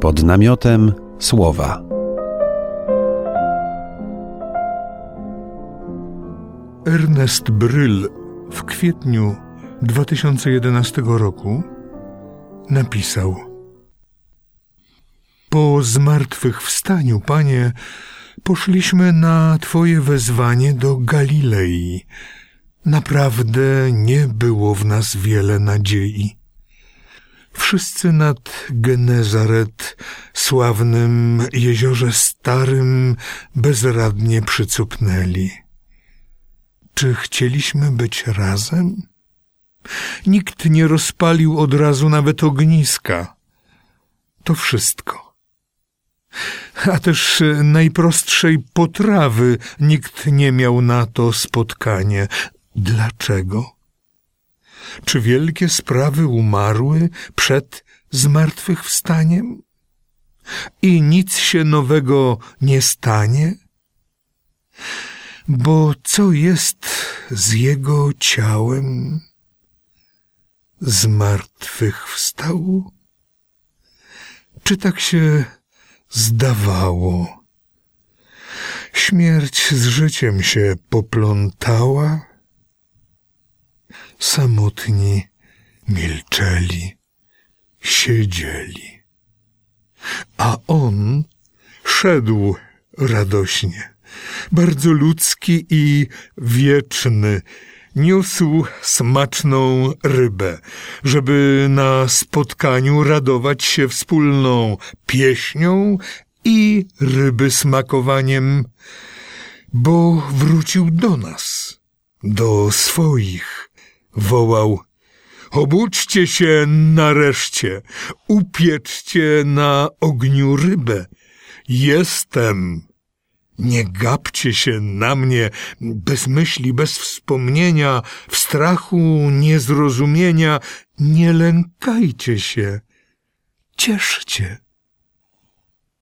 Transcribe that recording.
pod namiotem słowa. Ernest Bryl w kwietniu 2011 roku napisał: Po zmartwychwstaniu, panie, poszliśmy na Twoje wezwanie do Galilei. Naprawdę nie było w nas wiele nadziei. Wszyscy nad Genezaret, sławnym jeziorze starym, bezradnie przycupnęli. Czy chcieliśmy być razem? Nikt nie rozpalił od razu nawet ogniska. To wszystko. A też najprostszej potrawy nikt nie miał na to spotkanie. Dlaczego? Czy wielkie sprawy umarły przed zmartwychwstaniem? I nic się nowego nie stanie? Bo co jest z jego ciałem? Zmartwychwstał? Czy tak się zdawało? Śmierć z życiem się poplątała? Samotni milczeli, siedzieli. A on szedł radośnie, bardzo ludzki i wieczny, niósł smaczną rybę, żeby na spotkaniu radować się wspólną pieśnią i ryby smakowaniem, bo wrócił do nas, do swoich, wołał Obudźcie się nareszcie, upieczcie na ogniu rybę. Jestem. Nie gapcie się na mnie bez myśli, bez wspomnienia, w strachu, niezrozumienia. Nie lękajcie się. Cieszcie.